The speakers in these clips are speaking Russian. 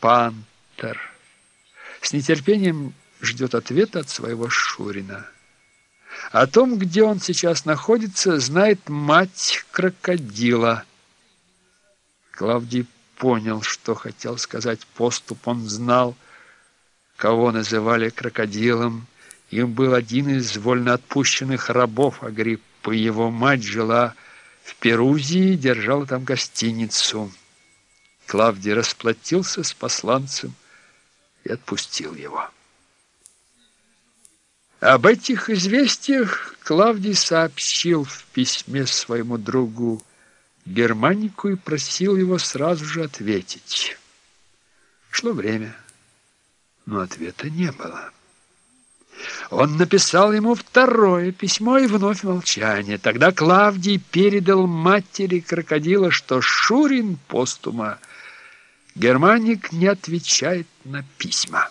Пантер. С нетерпением ждет ответа от своего Шурина. О том, где он сейчас находится, знает мать крокодила. Клавдий понял, что хотел сказать поступ. Он знал, кого называли крокодилом. Им был один из вольноотпущенных рабов Агриппы. Его мать жила в Перузии держала там гостиницу. Клавдий расплатился с посланцем и отпустил его. Об этих известиях Клавдий сообщил в письме своему другу Германику и просил его сразу же ответить. Шло время, но ответа не было. Он написал ему второе письмо и вновь молчание. Тогда Клавдий передал матери крокодила, что Шурин постума Германик не отвечает на письма.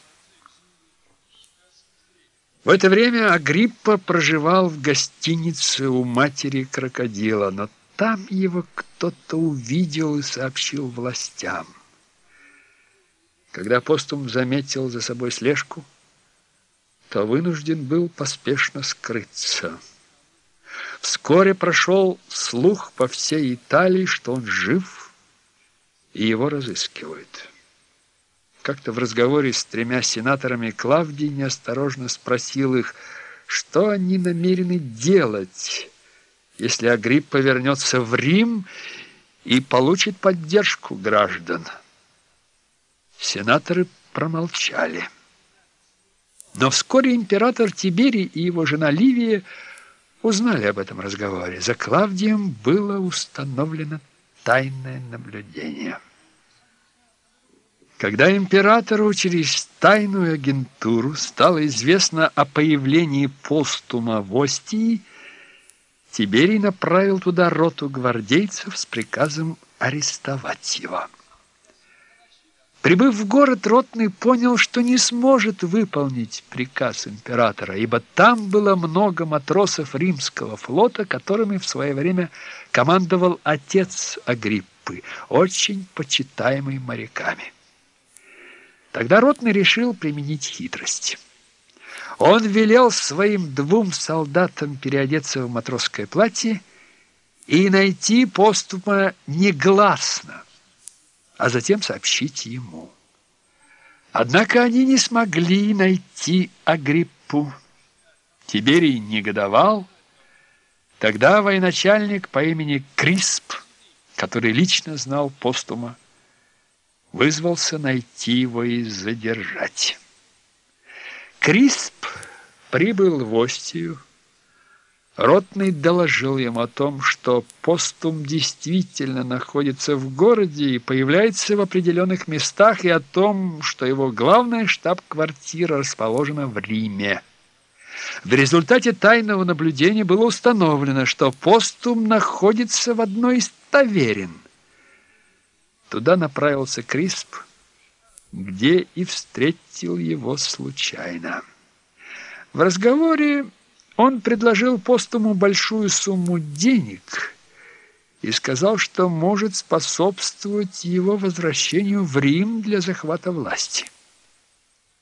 В это время Агриппа проживал в гостинице у матери крокодила, но там его кто-то увидел и сообщил властям. Когда постум заметил за собой слежку, то вынужден был поспешно скрыться. Вскоре прошел слух по всей Италии, что он жив и его разыскивают. Как-то в разговоре с тремя сенаторами Клавдий неосторожно спросил их, что они намерены делать, если Агриппа вернется в Рим и получит поддержку граждан. Сенаторы промолчали. Но вскоре император Тиберий и его жена Ливия узнали об этом разговоре. За Клавдием было установлено тайное наблюдение. Когда императору через тайную агентуру стало известно о появлении постума в Остии, Тиберий направил туда роту гвардейцев с приказом арестовать его. Прибыв в город, Ротный понял, что не сможет выполнить приказ императора, ибо там было много матросов римского флота, которыми в свое время командовал отец Агриппы, очень почитаемый моряками. Тогда Ротный решил применить хитрость. Он велел своим двум солдатам переодеться в матросское платье и найти поступа негласно, а затем сообщить ему. Однако они не смогли найти Агриппу. Тиберий негодовал. Тогда военачальник по имени Крисп, который лично знал постума, вызвался найти его и задержать. Крисп прибыл в Остию. Ротный доложил ему о том, что постум действительно находится в городе и появляется в определенных местах, и о том, что его главная штаб-квартира расположена в Риме. В результате тайного наблюдения было установлено, что постум находится в одной из таверен – Туда направился Крисп, где и встретил его случайно. В разговоре он предложил постуму большую сумму денег и сказал, что может способствовать его возвращению в Рим для захвата власти.